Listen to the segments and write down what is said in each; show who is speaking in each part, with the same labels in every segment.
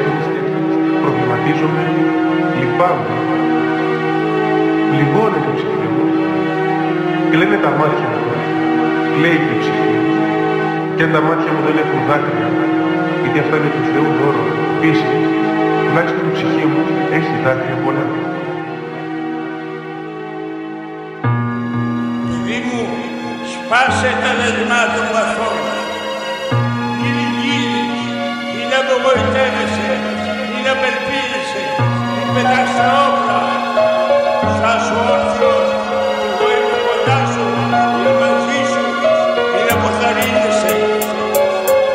Speaker 1: σκέφτομαι, προβληματίζομαι, λυπάμαι. Λυπώνεται η ψυχή μου. Κλαίνε τα μάτια μου. Κλαίει η ψυχή μου. Και αν τα μάτια μου δεν έχουν δάκρυα, γιατί αυτά είναι του Θεού δώρο, πίστη, τουλάχιστον η ψυχή μου έχει δάκρυα πολλά.
Speaker 2: Παιδί μου, σπάσε τα λεγμά των βαθών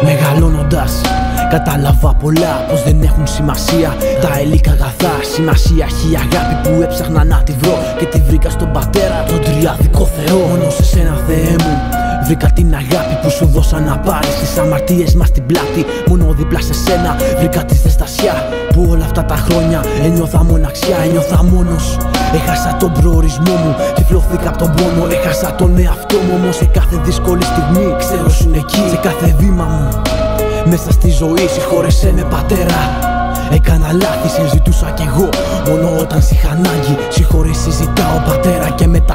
Speaker 3: Μεγαλώνοντας Κατάλαβα πολλά πως δεν έχουν σημασία. Τα ελίκα αγαθά Σημασία έχει η αγάπη που έψαχνα να τη βρω. Και τη βρήκα στον πατέρα Τον τριάδικο Θεό. Μόνο σε σένα Θεέ μου Βρήκα την αγάπη που σου δώσα να πάρεις Τις αμαρτίες μας στην πλάτη. Μόνο δίπλα σε σένα Βρήκα τη ζεστασιά Που όλα αυτά τα χρόνια Ένιωθα μοναξιά, ένιωθα μόνος. Έχασα τον προορισμό μου Τυφλώθηκα από τον πόνο Έχασα τον εαυτό μου Όμως σε κάθε δύσκολη στιγμή. Ξέρω σου είναι εκεί Σε κάθε βήμα μου. Μέσα στη ζωή συγχώρεσέ με πατέρα. Έκανα λάθη, σε ζητούσα κι εγώ. Μόνο όταν σ' είχα ανάγκη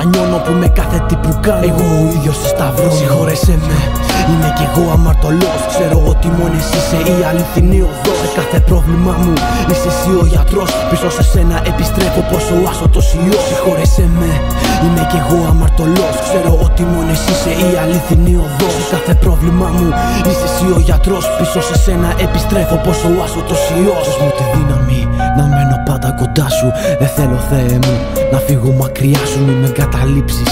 Speaker 3: μετανιώνω που με κάθε τι που κάνω. Εγώ ο ίδιος στο σταυρό Συγχώρεσέ με. Είμαι κι εγώ αμαρτωλός. Ξέρω ότι μόνος εσύ είσαι η αληθινή οδός. Σε κάθε πρόβλημά μου είσαι εσύ ο γιατρός. Πίσω σε σένα επιστρέφω πως ο άσωτος ιός. Συγχώρεσέ με Είμαι κι εγώ αμαρτωλός. Ξέρω ότι μόνος εσύ είσαι η αληθινή οδός. Σε κάθε πρόβλημά μου είσαι εσύ ο γιατρός. Πίσω σε σένα επιστρέφω πως ο άσωτος ιός. Δώσ' μου τη δύναμη να μένω πάντα κοντά σου. Δεν θέλω Θεέ μου να φύγω μακριά σου. Μη με εγκαταλείψεις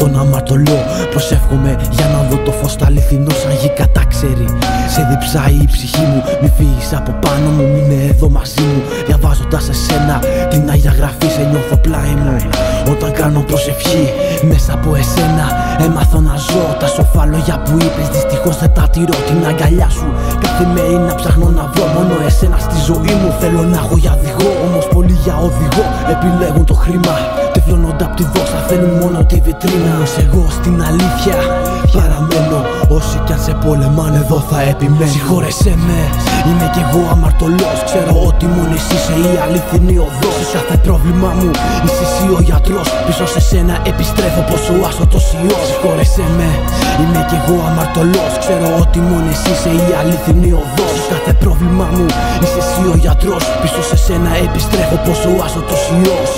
Speaker 3: τον αμαρτωλό. Προσεύχομαι για να δω το φως το αληθινό σαν γη κατάξερη Σε διψάει η ψυχή μου Μη φύγεις από πάνω μου Μείνε εδώ μαζί μου. Διαβάζοντας εσένα Την Αγία Γραφή σε νιώθω πλάι μου. Όταν κάνω προσευχή Μέσα από εσένα Έμαθα να ζω. Τα σοφά λόγια που είπες Δυστυχώς δεν τα τηρώ. Την αγκαλιά σου Καθημερινά ψάχνω να βρω. Μόνο εσένα στη ζωή μου Θέλω να έχω για οδηγό. Όμως πολλοί για οδηγό Επιλέγουν το χρήμα Τεφλώνονται απ' τη δόξα Θέλουν μόνο τη βιτρίνα. Όμως εγώ στην αλήθεια παραμένω. Όσοι κι αν σε πολεμάνε εδώ θα επιμένω. Συγχώρεσέ με Είμαι κι εγώ αμαρτωλός. Ξέρω ότι μόνο εσύ είσαι η αληθινή οδός. Σε κάθε πρόβλημά μου είσαι εσύ ο γιατρός. Πίσω σε σένα επιστρέφω πως ο άσωτος ιός Συγχώρεσέ με Είμαι κι εγώ αμαρτωλός. Ξέρω ότι μόνο εσύ είσαι η αληθινή οδός. Σε κάθε πρόβλημά μου είσαι εσύ ο γιατρός. Πίσω σε σένα επιστρέφω πως ο άσωτος ιός